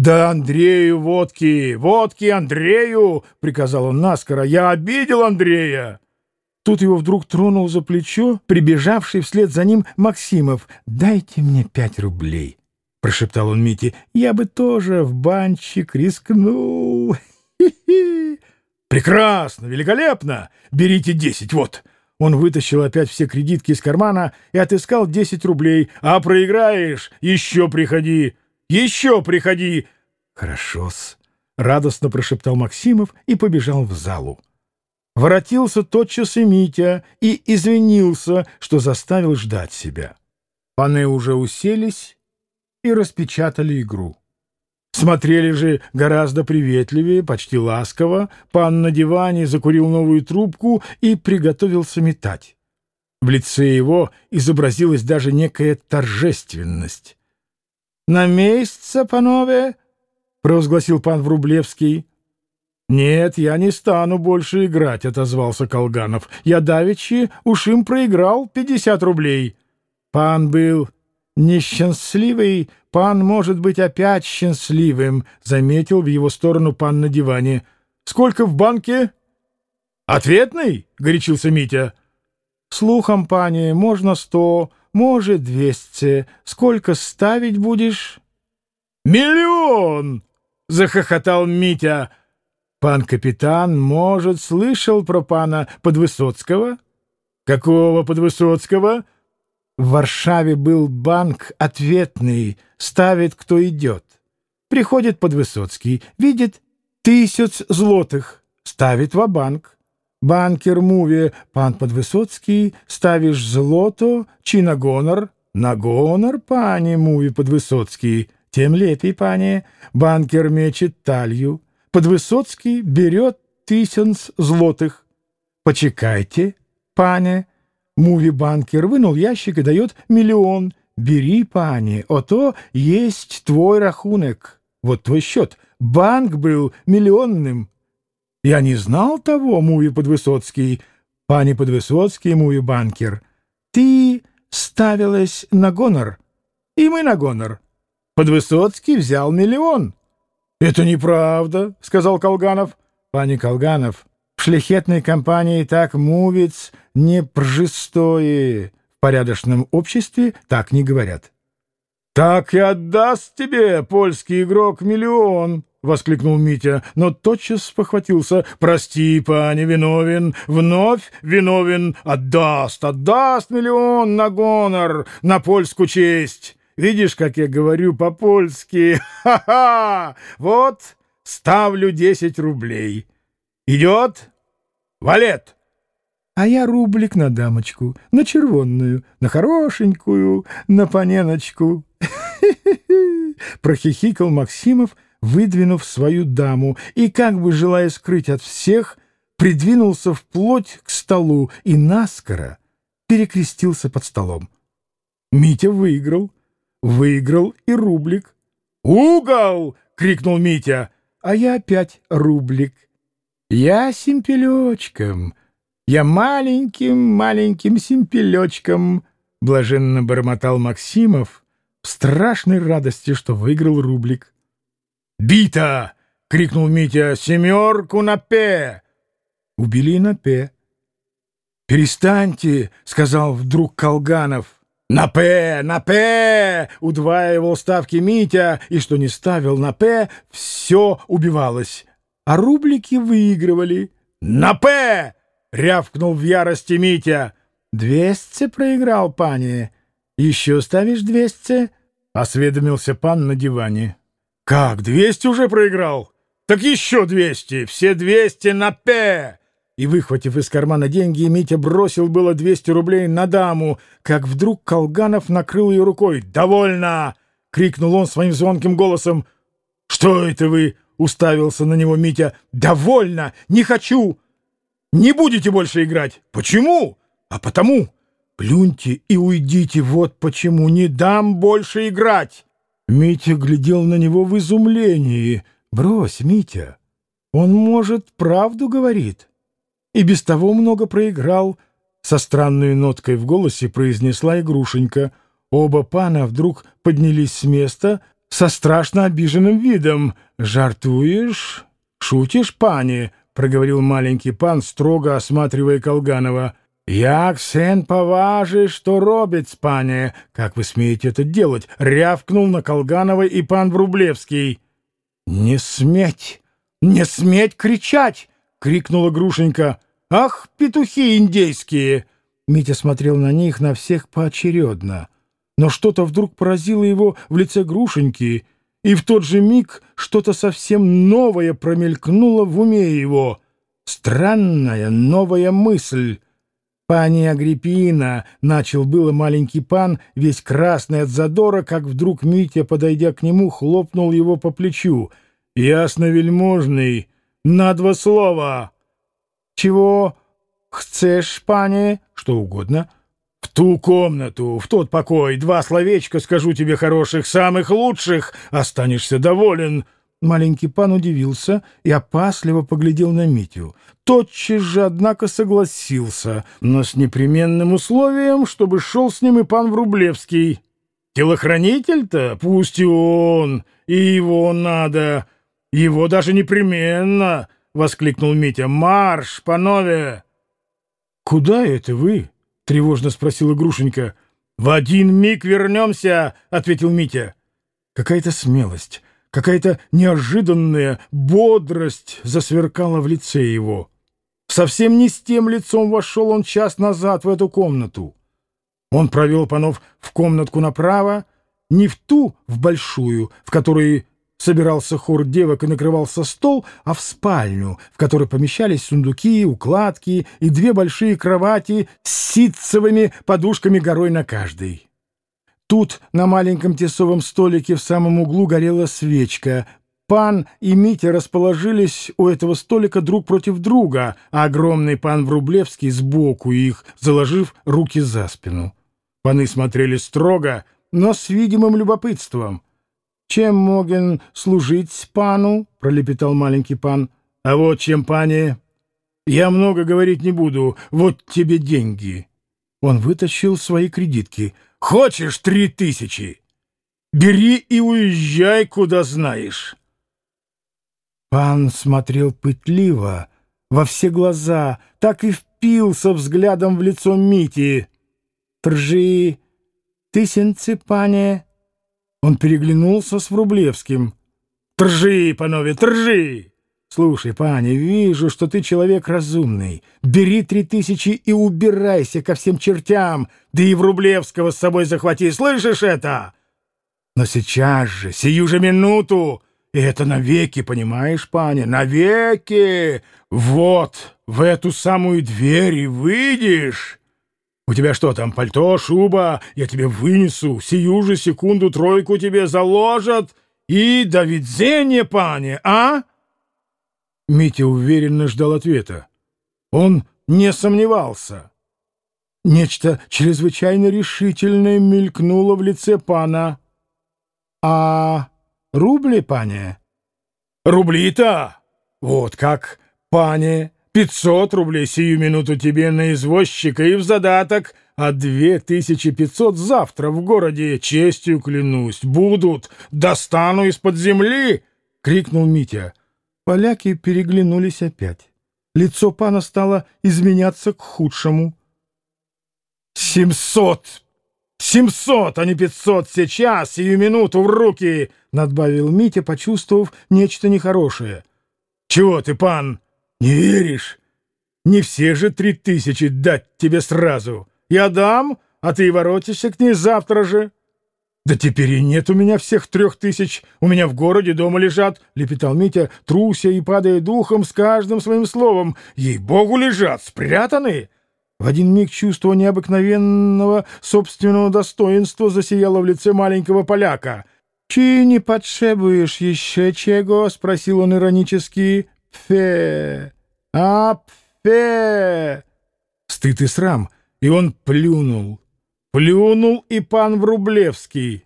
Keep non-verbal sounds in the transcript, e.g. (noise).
«Да Андрею водки! Водки Андрею!» — приказал он наскоро. «Я обидел Андрея!» Тут его вдруг тронул за плечо, прибежавший вслед за ним Максимов. «Дайте мне пять рублей», — прошептал он Мите. «Я бы тоже в банчик рискнул». (laughs) «Прекрасно! Великолепно! Берите десять, вот!» Он вытащил опять все кредитки из кармана и отыскал десять рублей. «А проиграешь? Еще приходи! Еще приходи!» «Хорошо-с!» — радостно прошептал Максимов и побежал в залу. Воротился тотчас и Митя и извинился, что заставил ждать себя. Паны уже уселись и распечатали игру. Смотрели же гораздо приветливее, почти ласково. Пан на диване закурил новую трубку и приготовился метать. В лице его изобразилась даже некая торжественность. «На месяца, панове!» — провозгласил пан Врублевский. «Нет, я не стану больше играть», — отозвался Колганов. «Я давеча уж им проиграл пятьдесят рублей». Пан был несчастливый, пан может быть опять счастливым», — заметил в его сторону пан на диване. «Сколько в банке?» «Ответный?» — горячился Митя. «Слухом, пани, можно сто, может, двести. Сколько ставить будешь?» «Миллион!» — захохотал Митя. Пан капитан, может, слышал про пана Подвысоцкого? Какого Подвысоцкого? В Варшаве был банк ответный, ставит кто идет. Приходит Подвысоцкий, видит тысяч злотых, ставит в банк. Банкер муве, пан Подвысоцкий, ставишь злото, чи на гонор? На гонор, пане муве Подвысоцкий, тем лепей, пане. Банкер мечет талью. Подвысоцкий берет тысяч злотых. Почекайте, пане. Муви-банкер вынул ящик и дает миллион. Бери, пане, ото есть твой рахунок. Вот твой счет. Банк был миллионным. Я не знал того, Муви Подвысоцкий. Пане Подвысоцкий, Муви-банкер. Ты ставилась на гонор, и мы на гонор. Подвысоцкий взял миллион. «Это неправда», — сказал Колганов. «Пани Колганов, в шляхетной компании так мувиц не пржистое. В порядочном обществе так не говорят». «Так и отдаст тебе польский игрок миллион», — воскликнул Митя, но тотчас похватился. «Прости, пани, виновен, вновь виновен, отдаст, отдаст миллион на гонор, на польскую честь». Видишь, как я говорю по-польски? (laughs) Ха-ха! Вот ставлю десять рублей. Идет? Валет! А я рублик на дамочку, на червонную, на хорошенькую, на паненочку. (laughs) Прохихикал Максимов, выдвинув свою даму, и, как бы желая скрыть от всех, придвинулся вплоть к столу и наскоро перекрестился под столом. Митя выиграл. Выиграл и рублик. «Угол!» — крикнул Митя. А я опять рублик. Я симпелечком. Я маленьким-маленьким симпелечком. Блаженно бормотал Максимов в страшной радости, что выиграл рублик. «Бита!» — крикнул Митя. «Семерку на пе!» Убили на пе. «Перестаньте!» — сказал вдруг Колганов. «На пе! На пе!» — удваивал ставки Митя, и что не ставил на пе, все убивалось. А рублики выигрывали. «На пе!» — рявкнул в ярости Митя. «Двести проиграл, пани. Еще ставишь двести?» — осведомился пан на диване. «Как, двести уже проиграл? Так еще двести! Все двести на пе!» и, выхватив из кармана деньги, Митя бросил было 200 рублей на даму, как вдруг Колганов накрыл ее рукой. «Довольно!» — крикнул он своим звонким голосом. «Что это вы?» — уставился на него Митя. «Довольно! Не хочу! Не будете больше играть! Почему? А потому! Плюньте и уйдите, вот почему! Не дам больше играть!» Митя глядел на него в изумлении. «Брось, Митя, он, может, правду говорит?» и без того много проиграл, — со странной ноткой в голосе произнесла игрушенька. Оба пана вдруг поднялись с места, со страшно обиженным видом. «Жартуешь? Шутишь, пани?» — проговорил маленький пан, строго осматривая Колганова. «Як сен поважи, что робить, пане? Как вы смеете это делать?» — рявкнул на Колганова и пан Врублевский. «Не сметь! Не сметь кричать!» — крикнула Грушенька. «Ах, петухи индейские!» Митя смотрел на них, на всех поочередно. Но что-то вдруг поразило его в лице Грушеньки, и в тот же миг что-то совсем новое промелькнуло в уме его. Странная новая мысль. «Пани Агриппина!» — начал было маленький пан, весь красный от задора, как вдруг Митя, подойдя к нему, хлопнул его по плечу. «Ясно, вельможный! На два слова!» «Чего chcешь, пани?» «Что угодно». «В ту комнату, в тот покой, два словечка скажу тебе хороших, самых лучших, останешься доволен». Маленький пан удивился и опасливо поглядел на Митю. Тотчас же, однако, согласился, но с непременным условием, чтобы шел с ним и пан Врублевский. Телохранитель-то пусть и он, и его надо, его даже непременно, — воскликнул Митя. Марш, панове! Куда это вы? — тревожно спросила Грушенька. В один миг вернемся, — ответил Митя. Какая-то смелость Какая-то неожиданная бодрость засверкала в лице его. Совсем не с тем лицом вошел он час назад в эту комнату. Он провел панов в комнатку направо, не в ту, в большую, в которой собирался хор девок и накрывался стол, а в спальню, в которой помещались сундуки, укладки и две большие кровати с ситцевыми подушками горой на каждой. Тут на маленьком тесовом столике в самом углу горела свечка. Пан и Митя расположились у этого столика друг против друга, а огромный пан Врублевский сбоку их, заложив руки за спину. Паны смотрели строго, но с видимым любопытством. «Чем моген служить пану?» — пролепетал маленький пан. «А вот чем, пане? Я много говорить не буду. Вот тебе деньги». Он вытащил свои кредитки — Хочешь три тысячи? Бери и уезжай, куда знаешь. Пан смотрел пытливо, во все глаза, так и впился взглядом в лицо Мити. «Тржи, тысенцы, пане!» Он переглянулся с Врублевским. «Тржи, панове, тржи!» «Слушай, паня, вижу, что ты человек разумный. Бери три тысячи и убирайся ко всем чертям, да и Врублевского с собой захвати, слышишь это? Но сейчас же, сию же минуту, и это навеки, понимаешь, паня, навеки! Вот, в эту самую дверь и выйдешь!» У тебя что там, пальто, шуба? Я тебе вынесу, сию же секунду тройку тебе заложат, и до видения, пане, а?» Митя уверенно ждал ответа. Он не сомневался. Нечто чрезвычайно решительное мелькнуло в лице пана. «А рубли, пане?» «Рубли-то? Вот как, пане, пятьсот рублей сию минуту тебе на извозчика и в задаток, а две тысячи пятьсот завтра в городе, честью клянусь, будут, достану из-под земли!» — крикнул Митя. Поляки переглянулись опять. Лицо пана стало изменяться к худшему. «Семьсот! Семьсот, а не пятьсот сейчас, сию минуту в руки!» — надбавил Митя, почувствовав нечто нехорошее. «Чего ты, пан, не веришь? Не все же три тысячи дать тебе сразу. Я дам, а ты воротишься к ней завтра же». «Да теперь и нет у меня всех трех тысяч. У меня в городе дома лежат», — лепетал Митя, труся и падая духом с каждым своим словом. «Ей-богу, лежат, спрятаны!» В один миг чувство необыкновенного собственного достоинства засияло в лице маленького поляка. «Чи не потребуешь еще чего?» — спросил он иронически. «Пфе! А, пфе!» Стыд и срам, и он плюнул. Плюнул и пан Врублевский.